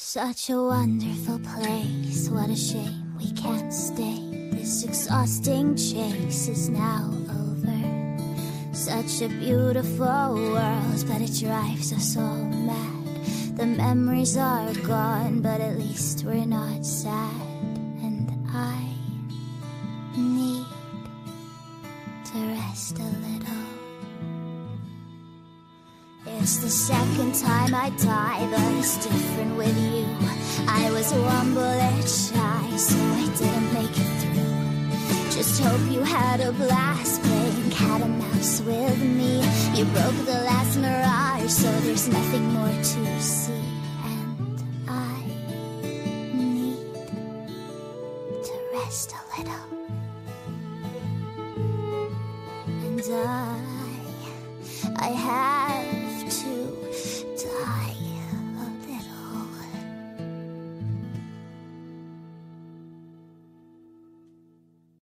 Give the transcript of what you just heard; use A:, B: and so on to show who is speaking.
A: Such a wonderful place, what a shame we can't stay. This exhausting chase is now over. Such a beautiful world, but it drives us all mad. The memories are gone, but at least we're not sad. And I need to rest a little. It's the second time I die, but it's different with you. I was one bullet shy, so I didn't make it through. Just hope you had a blast playing cat and mouse with me. You broke the last mirage, so there's nothing more to see. And I need to rest a little. And I